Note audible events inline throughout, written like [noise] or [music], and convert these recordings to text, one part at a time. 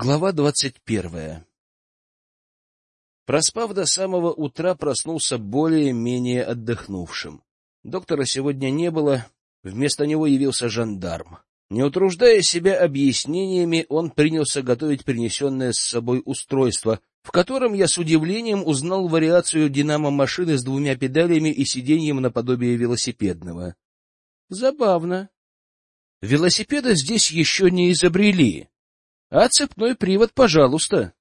Глава двадцать первая Проспав до самого утра, проснулся более-менее отдохнувшим. Доктора сегодня не было, вместо него явился жандарм. Не утруждая себя объяснениями, он принялся готовить принесенное с собой устройство, в котором я с удивлением узнал вариацию динамо-машины с двумя педалями и сиденьем наподобие велосипедного. Забавно. Велосипеда здесь еще не изобрели. А цепной привод, пожалуйста.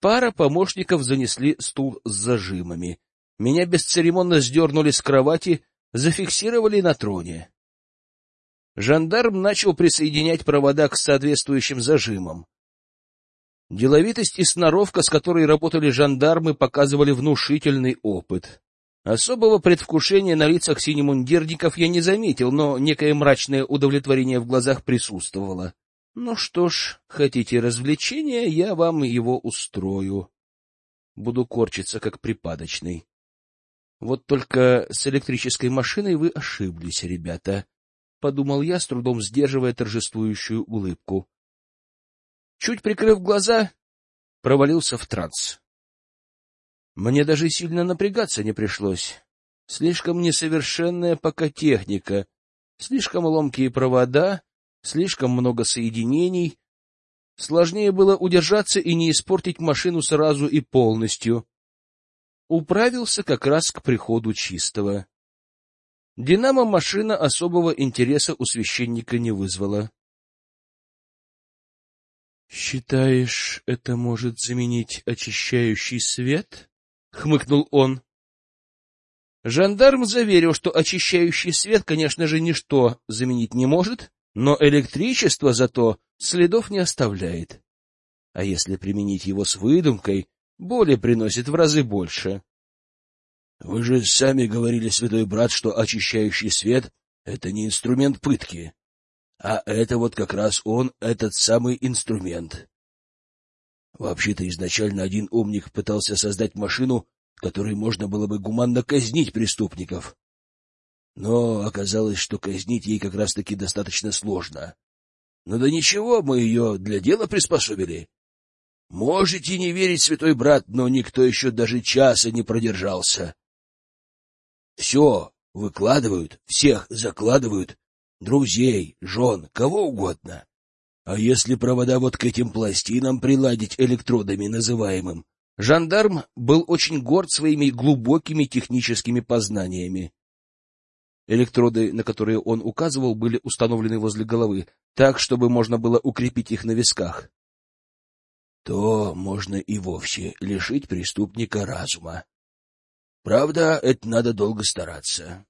Пара помощников занесли стул с зажимами. Меня бесцеремонно сдернули с кровати, зафиксировали на троне. Жандарм начал присоединять провода к соответствующим зажимам. Деловитость и сноровка, с которой работали жандармы, показывали внушительный опыт. Особого предвкушения на лицах синемундирников я не заметил, но некое мрачное удовлетворение в глазах присутствовало. Ну что ж, хотите развлечения, я вам его устрою. Буду корчиться, как припадочный. Вот только с электрической машиной вы ошиблись, ребята, — подумал я, с трудом сдерживая торжествующую улыбку. Чуть прикрыв глаза, провалился в транс. Мне даже сильно напрягаться не пришлось. Слишком несовершенная пока техника, слишком ломкие провода, слишком много соединений. Сложнее было удержаться и не испортить машину сразу и полностью. Управился как раз к приходу чистого. Динамо-машина особого интереса у священника не вызвала. — Считаешь, это может заменить очищающий свет? — хмыкнул он. Жандарм заверил, что очищающий свет, конечно же, ничто заменить не может, но электричество зато следов не оставляет. А если применить его с выдумкой, боли приносит в разы больше. — Вы же сами говорили, святой брат, что очищающий свет — это не инструмент пытки. А это вот как раз он, этот самый инструмент. Вообще-то изначально один умник пытался создать машину, которой можно было бы гуманно казнить преступников. Но оказалось, что казнить ей как раз-таки достаточно сложно. Ну да ничего, мы ее для дела приспособили. Можете не верить, святой брат, но никто еще даже часа не продержался. Все выкладывают, всех закладывают, друзей, жен, кого угодно. А если провода вот к этим пластинам приладить электродами называемым? Жандарм был очень горд своими глубокими техническими познаниями. Электроды, на которые он указывал, были установлены возле головы, так, чтобы можно было укрепить их на висках. То можно и вовсе лишить преступника разума. Правда, это надо долго стараться.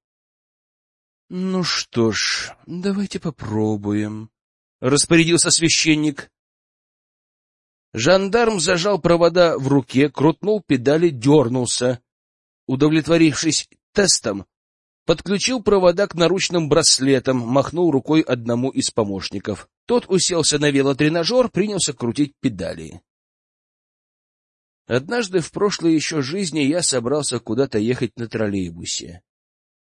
— Ну что ж, давайте попробуем, — распорядился священник. Жандарм зажал провода в руке, крутнул педали, дернулся. Удовлетворившись тестом, подключил провода к наручным браслетам, махнул рукой одному из помощников. Тот уселся на велотренажер, принялся крутить педали. Однажды в прошлой еще жизни я собрался куда-то ехать на троллейбусе.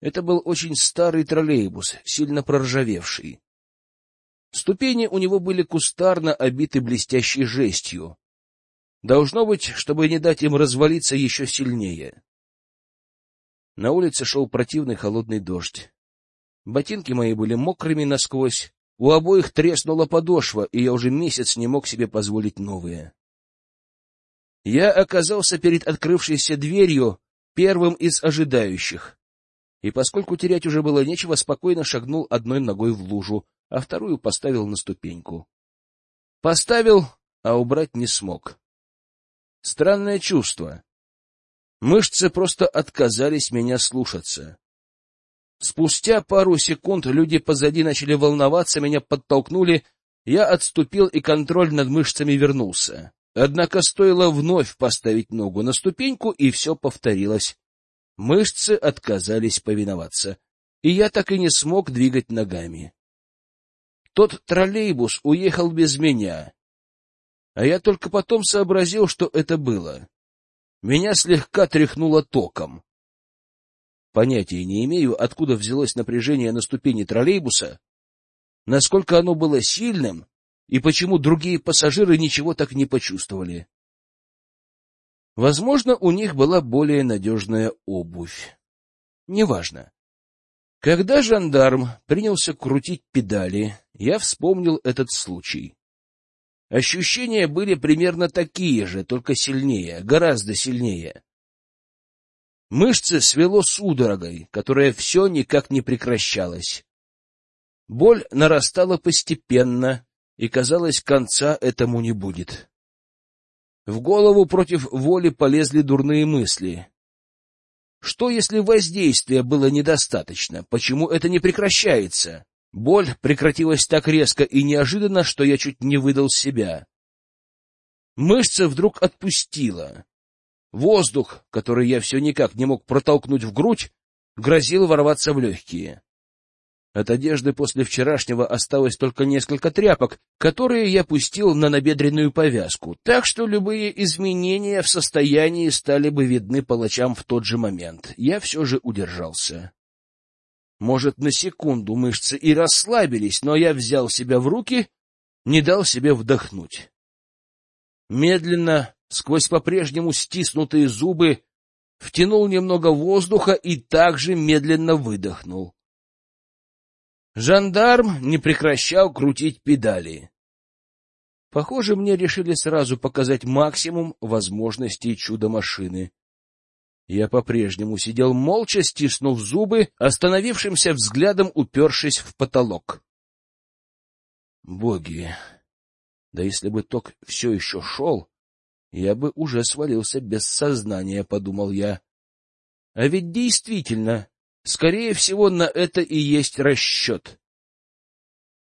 Это был очень старый троллейбус, сильно проржавевший. Ступени у него были кустарно обиты блестящей жестью. Должно быть, чтобы не дать им развалиться еще сильнее. На улице шел противный холодный дождь. Ботинки мои были мокрыми насквозь, у обоих треснула подошва, и я уже месяц не мог себе позволить новые. Я оказался перед открывшейся дверью первым из ожидающих, и поскольку терять уже было нечего, спокойно шагнул одной ногой в лужу, а вторую поставил на ступеньку. Поставил, а убрать не смог. Странное чувство. Мышцы просто отказались меня слушаться. Спустя пару секунд люди позади начали волноваться, меня подтолкнули, я отступил, и контроль над мышцами вернулся. Однако стоило вновь поставить ногу на ступеньку, и все повторилось. Мышцы отказались повиноваться, и я так и не смог двигать ногами. Тот троллейбус уехал без меня. А я только потом сообразил, что это было. Меня слегка тряхнуло током. Понятия не имею, откуда взялось напряжение на ступени троллейбуса, насколько оно было сильным, и почему другие пассажиры ничего так не почувствовали. Возможно, у них была более надежная обувь. Неважно. Когда жандарм принялся крутить педали, я вспомнил этот случай. Ощущения были примерно такие же, только сильнее, гораздо сильнее. Мышцы свело судорогой, которая все никак не прекращалась. Боль нарастала постепенно, и, казалось, конца этому не будет. В голову против воли полезли дурные мысли. Что, если воздействия было недостаточно? Почему это не прекращается? Боль прекратилась так резко и неожиданно, что я чуть не выдал себя. Мышца вдруг отпустила. Воздух, который я все никак не мог протолкнуть в грудь, грозил ворваться в легкие. От одежды после вчерашнего осталось только несколько тряпок, которые я пустил на набедренную повязку, так что любые изменения в состоянии стали бы видны палачам в тот же момент. Я все же удержался. Может, на секунду мышцы и расслабились, но я взял себя в руки, не дал себе вдохнуть. Медленно, сквозь по-прежнему стиснутые зубы, втянул немного воздуха и также медленно выдохнул. Жандарм не прекращал крутить педали. Похоже, мне решили сразу показать максимум возможностей чудо-машины. Я по-прежнему сидел молча, стиснув зубы, остановившимся взглядом упершись в потолок. Боги! Да если бы ток все еще шел, я бы уже свалился без сознания, — подумал я. А ведь действительно, Скорее всего, на это и есть расчет.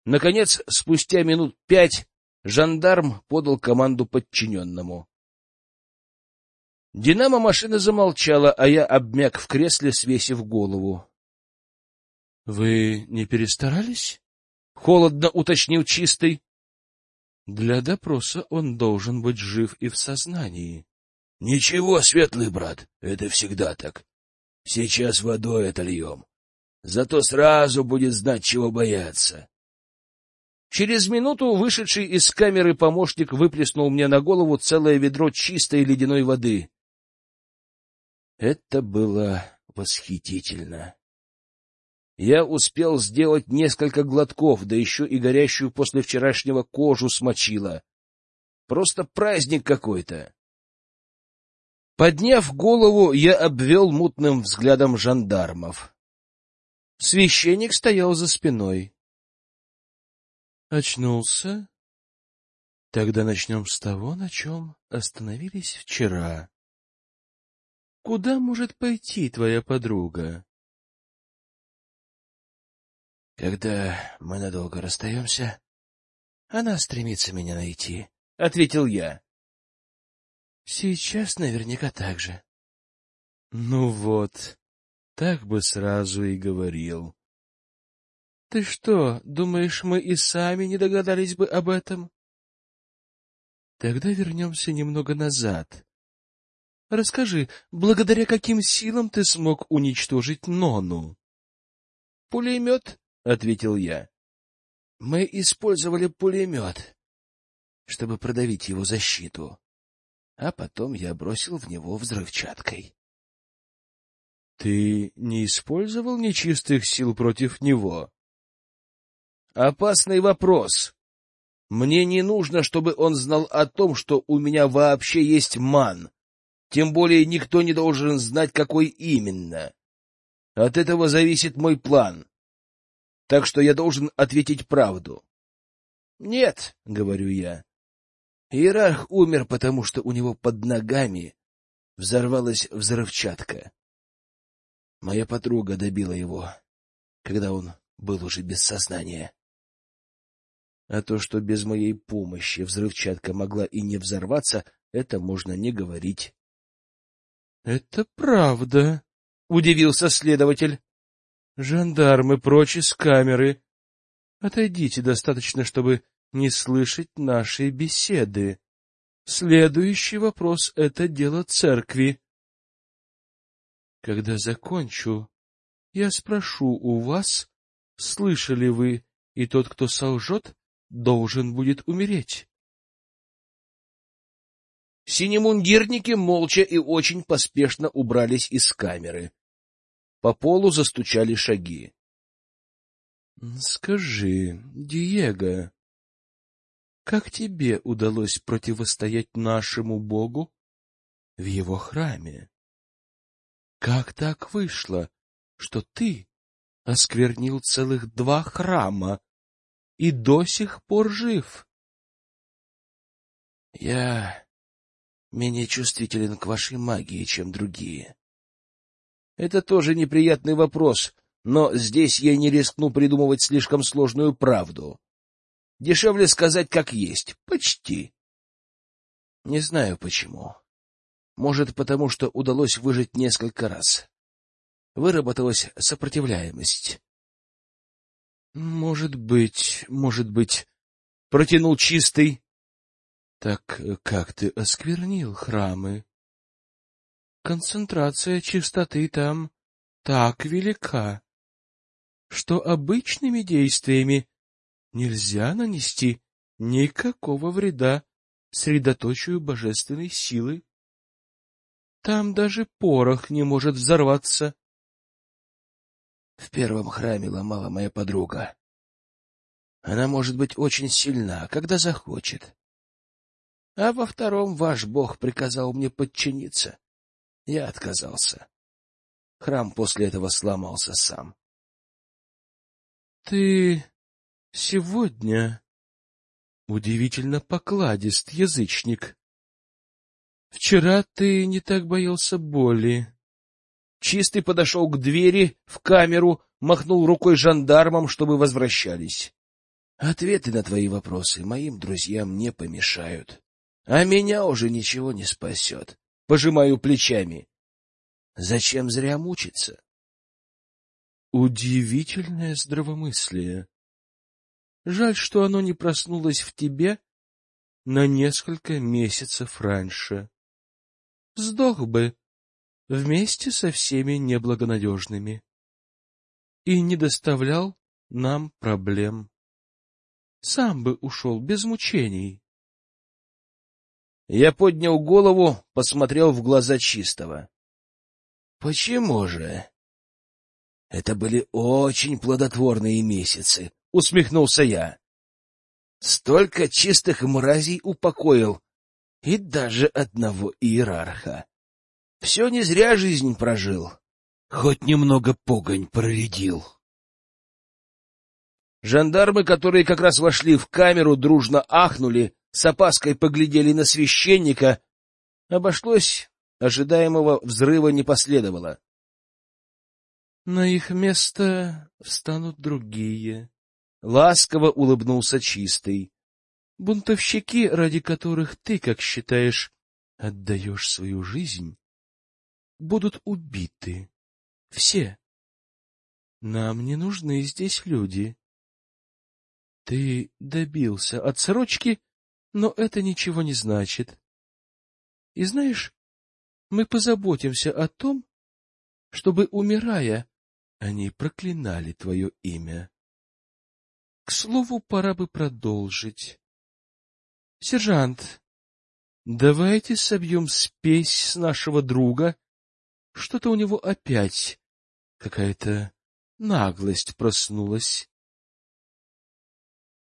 Наконец, спустя минут пять, жандарм подал команду подчиненному. Динамо машина замолчала, а я обмяк в кресле, свесив голову. — Вы не перестарались? — холодно уточнил Чистый. — Для допроса он должен быть жив и в сознании. — Ничего, светлый брат, это всегда так. Сейчас водой отольем. Зато сразу будет знать, чего бояться. Через минуту вышедший из камеры помощник выплеснул мне на голову целое ведро чистой ледяной воды. Это было восхитительно. Я успел сделать несколько глотков, да еще и горящую после вчерашнего кожу смочила. Просто праздник какой-то. Подняв голову, я обвел мутным взглядом жандармов. Священник стоял за спиной. Очнулся? Тогда начнем с того, на чем остановились вчера. Куда может пойти твоя подруга? Когда мы надолго расстаемся, она стремится меня найти, — ответил я. Сейчас наверняка так же. Ну вот, так бы сразу и говорил. Ты что, думаешь, мы и сами не догадались бы об этом? Тогда вернемся немного назад. Расскажи, благодаря каким силам ты смог уничтожить Нону? — Пулемет, — ответил я. — Мы использовали пулемет, чтобы продавить его защиту а потом я бросил в него взрывчаткой. — Ты не использовал нечистых сил против него? — Опасный вопрос. Мне не нужно, чтобы он знал о том, что у меня вообще есть ман. Тем более никто не должен знать, какой именно. От этого зависит мой план. Так что я должен ответить правду. — Нет, — говорю я, Иерарх умер, потому что у него под ногами взорвалась взрывчатка. Моя подруга добила его, когда он был уже без сознания. А то, что без моей помощи взрывчатка могла и не взорваться, это можно не говорить. — Это правда, — удивился следователь. — Жандармы прочь из камеры. Отойдите достаточно, чтобы не слышать нашей беседы. Следующий вопрос — это дело церкви. Когда закончу, я спрошу у вас, слышали вы, и тот, кто солжет, должен будет умереть. Синемундирники молча и очень поспешно убрались из камеры. По полу застучали шаги. — Скажи, Диего, как тебе удалось противостоять нашему Богу в его храме? Как так вышло, что ты осквернил целых два храма и до сих пор жив? — Я менее чувствителен к вашей магии, чем другие. Это тоже неприятный вопрос, но здесь я не рискну придумывать слишком сложную правду. Дешевле сказать как есть. Почти. Не знаю почему. Может, потому что удалось выжить несколько раз. Выработалась сопротивляемость. Может быть, может быть, протянул чистый. Так как ты осквернил храмы? Концентрация чистоты там так велика, что обычными действиями нельзя нанести никакого вреда средоточию божественной силы. Там даже порох не может взорваться. В первом храме ломала моя подруга. Она может быть очень сильна, когда захочет. А во втором ваш бог приказал мне подчиниться. Я отказался. Храм после этого сломался сам. — Ты сегодня удивительно покладист, язычник. Вчера ты не так боялся боли. Чистый подошел к двери в камеру, махнул рукой жандармам, чтобы возвращались. Ответы на твои вопросы моим друзьям не помешают, а меня уже ничего не спасет. Пожимаю плечами. Зачем зря мучиться? Удивительное здравомыслие. Жаль, что оно не проснулось в тебе на несколько месяцев раньше. Сдох бы вместе со всеми неблагонадежными и не доставлял нам проблем. Сам бы ушел без мучений. Я поднял голову, посмотрел в глаза чистого. — Почему же? — Это были очень плодотворные месяцы, — усмехнулся я. Столько чистых мразей упокоил, и даже одного иерарха. Все не зря жизнь прожил, хоть немного погонь проредил. Жандармы, которые как раз вошли в камеру, дружно ахнули, с опаской поглядели на священника. Обошлось, ожидаемого взрыва не последовало. — На их место встанут другие. Ласково улыбнулся Чистый. — Бунтовщики, ради которых ты, как считаешь, отдаешь свою жизнь, будут убиты. Все. Нам не нужны здесь люди. Ты добился отсрочки, но это ничего не значит. И знаешь, мы позаботимся о том, чтобы, умирая, они проклинали твое имя. К слову, пора бы продолжить. Сержант, давайте собьем спесь с нашего друга что-то у него опять какая-то наглость проснулась.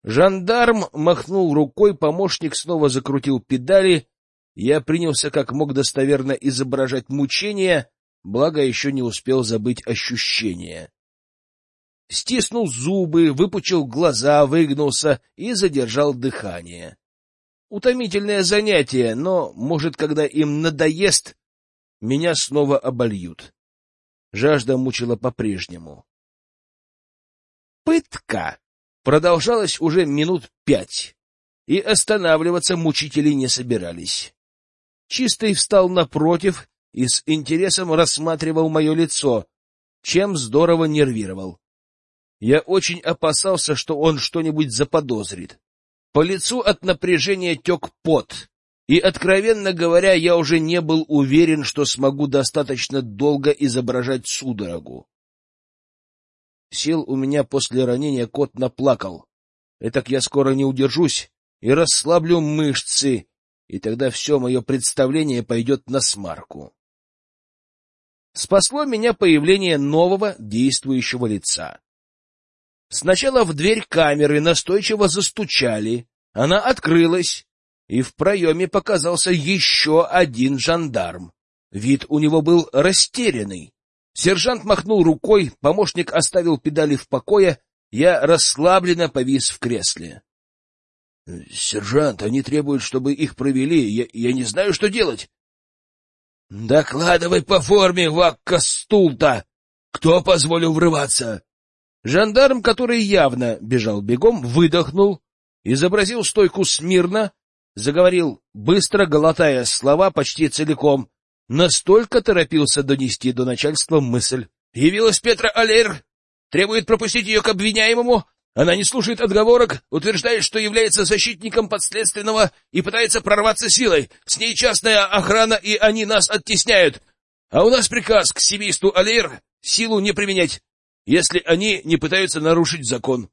Жандарм махнул рукой, помощник снова закрутил педали. Я принялся как мог достоверно изображать мучения, благо еще не успел забыть ощущения. Стиснул зубы, выпучил глаза, выгнулся и задержал дыхание. Утомительное занятие, но, может, когда им надоест, меня снова обольют. Жажда мучила по-прежнему. Пытка продолжалась уже минут пять, и останавливаться мучители не собирались. Чистый встал напротив и с интересом рассматривал мое лицо, чем здорово нервировал. Я очень опасался, что он что-нибудь заподозрит. По лицу от напряжения тек пот. И, откровенно говоря, я уже не был уверен, что смогу достаточно долго изображать судорогу. Сел у меня после ранения кот наплакал. Этак я скоро не удержусь и расслаблю мышцы, и тогда все мое представление пойдет на смарку. Спасло меня появление нового действующего лица. Сначала в дверь камеры настойчиво застучали, она открылась, и в проеме показался еще один жандарм. Вид у него был растерянный. Сержант махнул рукой, помощник оставил педали в покое, я расслабленно повис в кресле. — Сержант, они требуют, чтобы их провели. Я, я не знаю, что делать. — Докладывай по форме, Вакка Стулта! Кто позволил врываться? Жандарм, который явно бежал бегом, выдохнул, изобразил стойку смирно, заговорил, быстро глотая слова почти целиком, настолько торопился донести до начальства мысль. «Явилась Петра Алейр, требует пропустить ее к обвиняемому, она не слушает отговорок, утверждает, что является защитником подследственного и пытается прорваться силой. С ней частная охрана, и они нас оттесняют. А у нас приказ к семейству Алейр силу не применять, если они не пытаются нарушить закон.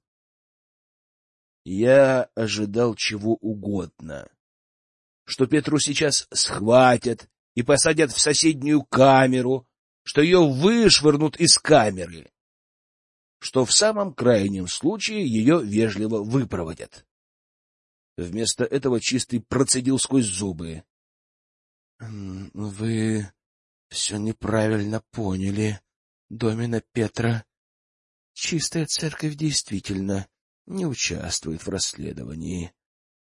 Я ожидал чего угодно. Что Петру сейчас схватят и посадят в соседнюю камеру, что ее вышвырнут из камеры, что в самом крайнем случае ее вежливо выпроводят. Вместо этого чистый процедил сквозь зубы. — Вы все неправильно поняли, Домина Петра. Чистая церковь действительно не участвует в расследовании.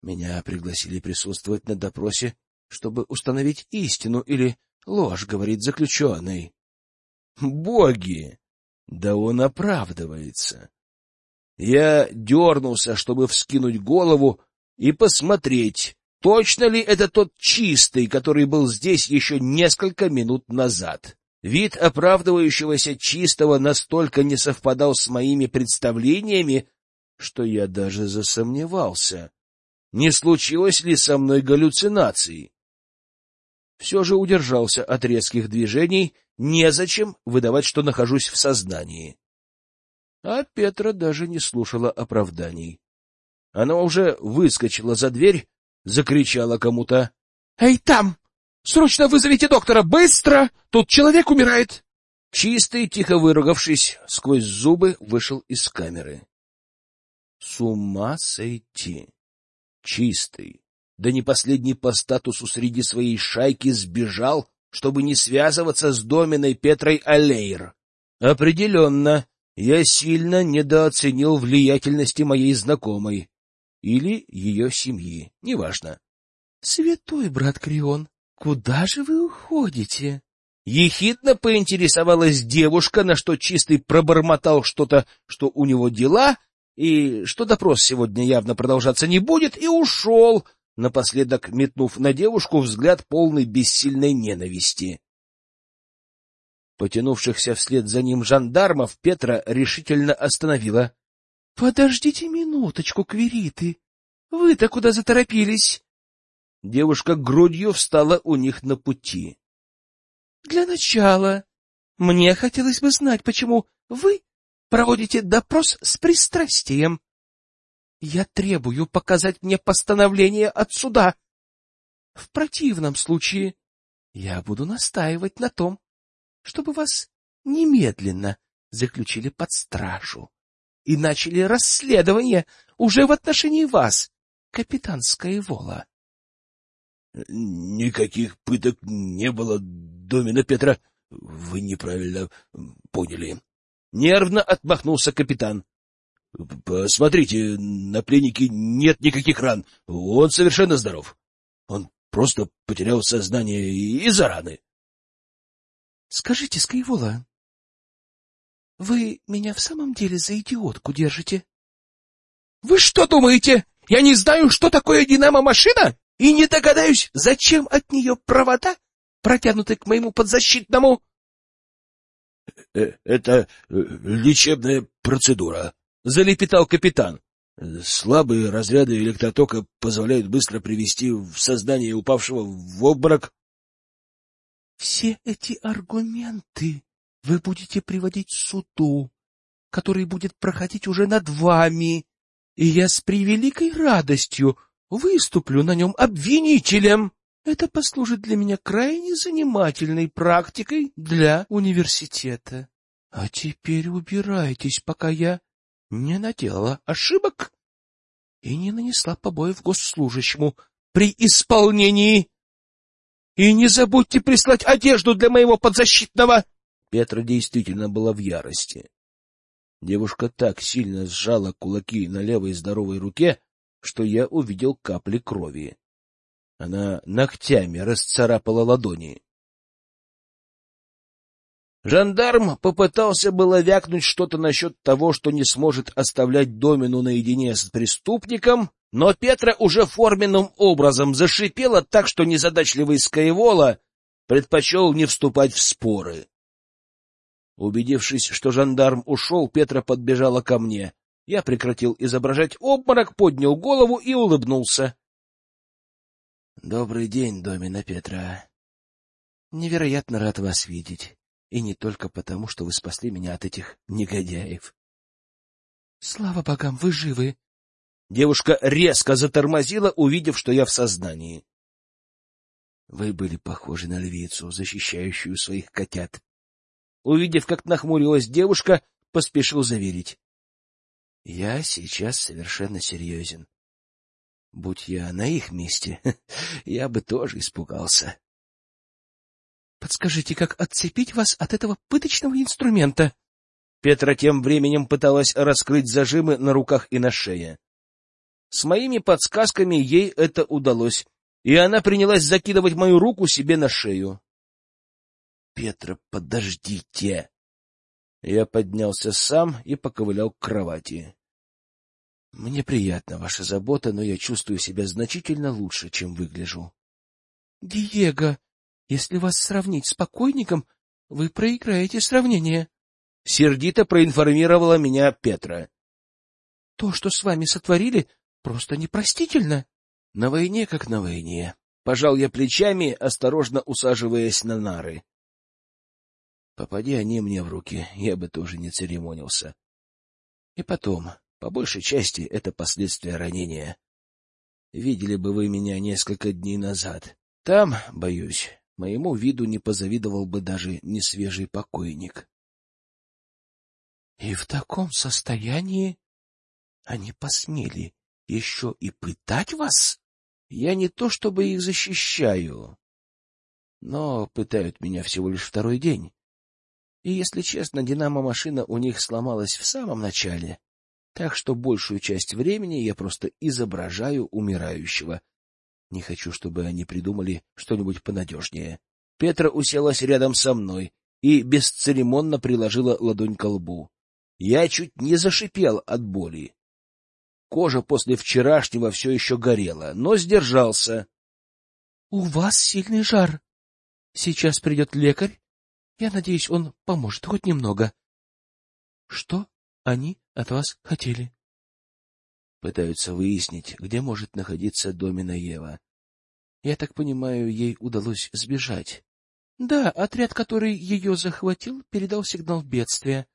Меня пригласили присутствовать на допросе, чтобы установить истину или ложь, говорит заключенный. Боги! Да он оправдывается. Я дернулся, чтобы вскинуть голову и посмотреть, точно ли это тот чистый, который был здесь еще несколько минут назад. Вид оправдывающегося чистого настолько не совпадал с моими представлениями, что я даже засомневался, не случилось ли со мной галлюцинаций. Все же удержался от резких движений, незачем выдавать, что нахожусь в сознании. А Петра даже не слушала оправданий. Она уже выскочила за дверь, закричала кому-то. — Эй, там! Срочно вызовите доктора! Быстро! Тут человек умирает! Чистый, тихо выругавшись, сквозь зубы вышел из камеры. С ума сойти! Чистый, да не последний по статусу среди своей шайки сбежал, чтобы не связываться с доменой Петрой Алейр. Определенно, я сильно недооценил влиятельности моей знакомой или ее семьи, неважно. — Святой брат Крион, куда же вы уходите? Ехидно поинтересовалась девушка, на что чистый пробормотал что-то, что у него дела, и что допрос сегодня явно продолжаться не будет, и ушел, напоследок метнув на девушку взгляд полный бессильной ненависти. Потянувшихся вслед за ним жандармов Петра решительно остановила. — Подождите минуточку, Квериты. Вы-то куда заторопились? Девушка грудью встала у них на пути. — Для начала мне хотелось бы знать, почему вы проводите допрос с пристрастием. Я требую показать мне постановление от суда. В противном случае я буду настаивать на том, чтобы вас немедленно заключили под стражу и начали расследование уже в отношении вас, капитан Скайвола. — Никаких пыток не было, Домина Петра. Вы неправильно поняли. Нервно отмахнулся капитан. — Посмотрите, на пленнике нет никаких ран. Он совершенно здоров. Он просто потерял сознание из-за раны. — Скажите, Скайвола, вы меня в самом деле за идиотку держите? — Вы что думаете, я не знаю, что такое динамо-машина? И не догадаюсь, зачем от нее провода протянуты к моему подзащитному... Э, — Это э, лечебная процедура, — залепетал капитан. — Слабые разряды электротока позволяют быстро привести в сознание упавшего в обморок. — Все эти аргументы вы будете приводить суду, который будет проходить уже над вами, и я с превеликой радостью выступлю на нем обвинителем. Это послужит для меня крайне занимательной практикой для университета. А теперь убирайтесь, пока я не наделала ошибок и не нанесла побоев госслужащему при исполнении. И не забудьте прислать одежду для моего подзащитного. Петра действительно была в ярости. Девушка так сильно сжала кулаки на левой здоровой руке, что я увидел капли крови. Она ногтями расцарапала ладони. Жандарм попытался было вякнуть что-то насчет того, что не сможет оставлять Домину наедине с преступником, но Петра уже форменным образом зашипела так, что незадачливый Скайвола предпочел не вступать в споры. Убедившись, что жандарм ушел, Петра подбежала ко мне. Я прекратил изображать обморок, поднял голову и улыбнулся. — Добрый день, Домина Петра. Невероятно рад вас видеть. И не только потому, что вы спасли меня от этих негодяев. — Слава богам, вы живы! Девушка резко затормозила, увидев, что я в сознании. Вы были похожи на львицу, защищающую своих котят. Увидев, как нахмурилась девушка, поспешил заверить. Я сейчас совершенно серьезен. Будь я на их месте, [laughs] я бы тоже испугался. Подскажите, как отцепить вас от этого пыточного инструмента? Петра тем временем пыталась раскрыть зажимы на руках и на шее. С моими подсказками ей это удалось, и она принялась закидывать мою руку себе на шею. — Петра, подождите! Я поднялся сам и поковылял к кровати. — Мне приятна ваша забота, но я чувствую себя значительно лучше, чем выгляжу. — Диего, если вас сравнить с покойником, вы проиграете сравнение. Сердито проинформировала меня Петра. — То, что с вами сотворили, Просто непростительно. На войне как на войне. Пожал я плечами, осторожно усаживаясь на нары. Попади они мне в руки, я бы тоже не церемонился. И потом, по большей части, это последствия ранения. Видели бы вы меня несколько дней назад. Там, боюсь, моему виду не позавидовал бы даже несвежий покойник. И в таком состоянии они посмели еще и пытать вас? Я не то чтобы их защищаю, но пытают меня всего лишь второй день. И, если честно, динамо-машина у них сломалась в самом начале, так что большую часть времени я просто изображаю умирающего. Не хочу, чтобы они придумали что-нибудь понадежнее. Петра уселась рядом со мной и бесцеремонно приложила ладонь к лбу. Я чуть не зашипел от боли. Кожа после вчерашнего все еще горела, но сдержался. — У вас сильный жар. Сейчас придет лекарь. Я надеюсь, он поможет хоть немного. Что они от вас хотели? Пытаются выяснить, где может находиться Домина Ева. Я так понимаю, ей удалось сбежать. Да, отряд, который ее захватил, передал сигнал бедствия.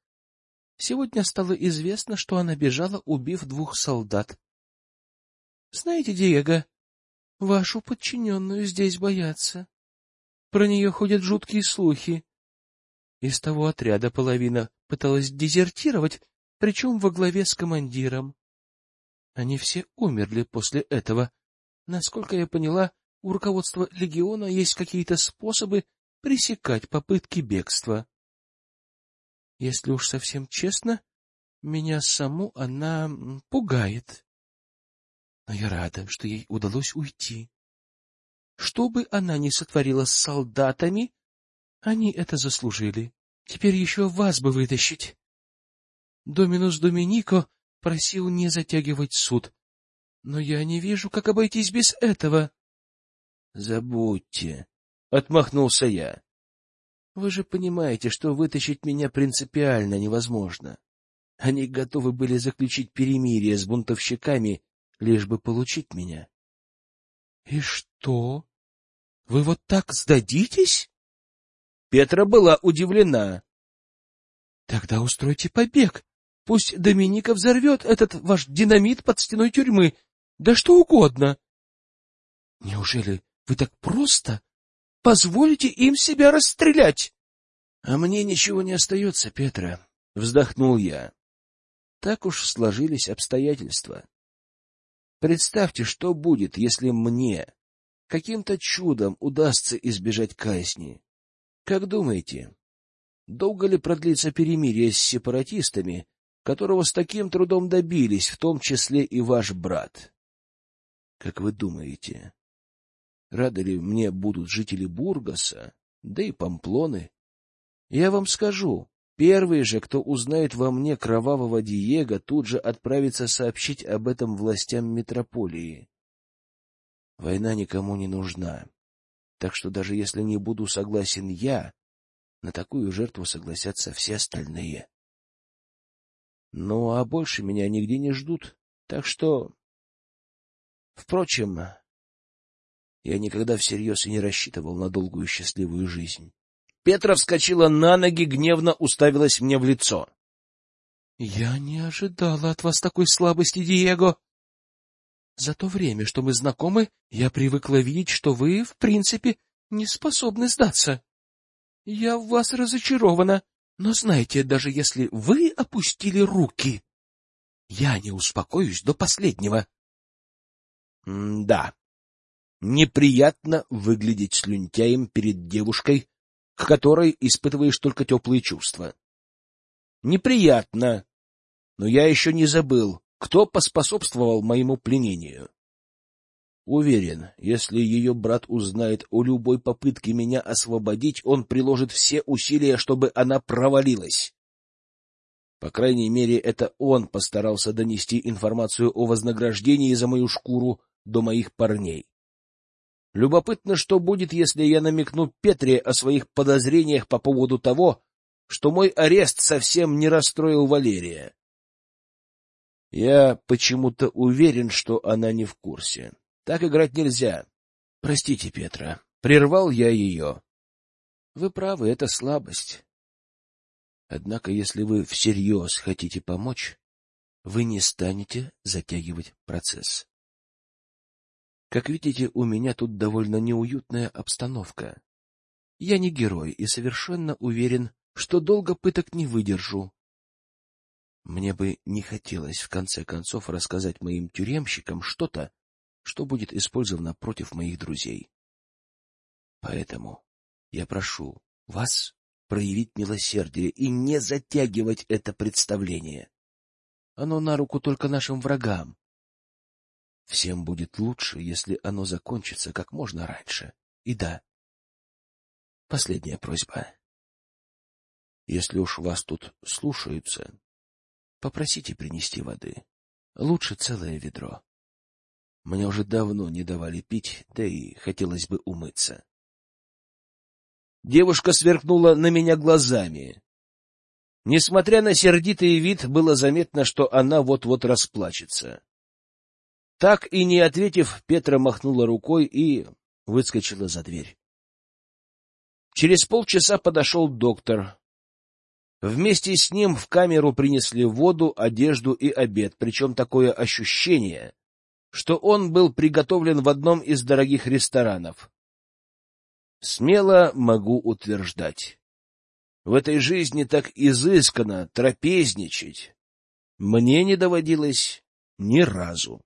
Сегодня стало известно, что она бежала, убив двух солдат. Знаете, Диего, вашу подчиненную здесь боятся. Про нее ходят жуткие слухи. Из того отряда половина пыталась дезертировать, причем во главе с командиром. Они все умерли после этого. Насколько я поняла, у руководства легиона есть какие-то способы пресекать попытки бегства. Если уж совсем честно, меня саму она пугает. Но я рада, что ей удалось уйти. Что бы она ни сотворила с солдатами, они это заслужили. Теперь еще вас бы вытащить. Доминус Доминико просил не затягивать суд, но я не вижу, как обойтись без этого. — Забудьте, — отмахнулся я. Вы же понимаете, что вытащить меня принципиально невозможно. Они готовы были заключить перемирие с бунтовщиками, лишь бы получить меня. — И что? Вы вот так сдадитесь? Петра была удивлена. — Тогда устройте побег. Пусть Доминика взорвет этот ваш динамит под стеной тюрьмы, да что угодно. Неужели вы так просто позволите им себя расстрелять? — А мне ничего не остается, Петра, — вздохнул я. Так уж сложились обстоятельства. Представьте, что будет, если мне каким-то чудом удастся избежать казни. Как думаете, долго ли продлится перемирие с сепаратистами, которого с таким трудом добились, в том числе и ваш брат? Как вы думаете, рады ли мне будут жители Бургаса, да и Памплоны? Я вам скажу, первый же, кто узнает во мне кровавого Диего, тут же отправится сообщить об этом властям метрополии. Война никому не нужна. Так что даже если не буду согласен я, на такую жертву согласятся все остальные. Ну, а больше меня нигде не ждут, так что... Впрочем, я никогда всерьез и не рассчитывал на долгую счастливую жизнь. Петра вскочила на ноги, гневно уставилась мне в лицо. — Я не ожидала от вас такой слабости, Диего. За то время, что мы знакомы, я привыкла видеть, что вы, в принципе, не способны сдаться. Я в вас разочарована, но знаете, даже если вы опустили руки, я не успокоюсь до последнего. М да, неприятно выглядеть слюнтяем перед девушкой, к которой испытываешь только теплые чувства. Неприятно, но я еще не забыл, кто поспособствовал моему пленению. Уверен, если ее брат узнает о любой попытке меня освободить, он приложит все усилия, чтобы она провалилась. По крайней мере, это он постарался донести информацию о вознаграждении за мою шкуру до моих парней. Любопытно, что будет, если я намекну Петре о своих подозрениях по поводу того, что мой арест совсем не расстроил Валерия. Я почему-то уверен, что она не в курсе. Так играть нельзя. Простите, Петра, прервал я ее. Вы правы, это слабость. Однако, если вы всерьез хотите помочь, вы не станете затягивать процесс. Как видите, у меня тут довольно неуютная обстановка. Я не герой и совершенно уверен, что долго пыток не выдержу. Мне бы не хотелось в конце концов рассказать моим тюремщикам что-то, что будет использовано против моих друзей. Поэтому я прошу вас проявить милосердие и не затягивать это представление. Оно на руку только нашим врагам. Всем будет лучше, если оно закончится как можно раньше. И да, последняя просьба. Если уж вас тут слушаются, Попросите принести воды. Лучше целое ведро. Мне уже давно не давали пить, да и хотелось бы умыться. Девушка сверкнула на меня глазами. Несмотря на сердитый вид, было заметно, что она вот-вот расплачется. Так и не ответив, Петра махнула рукой и выскочила за дверь. Через полчаса подошел доктор, Вместе с ним в камеру принесли воду, одежду и обед, причем такое ощущение, что он был приготовлен в одном из дорогих ресторанов. Смело могу утверждать. В этой жизни так изысканно трапезничать мне не доводилось ни разу.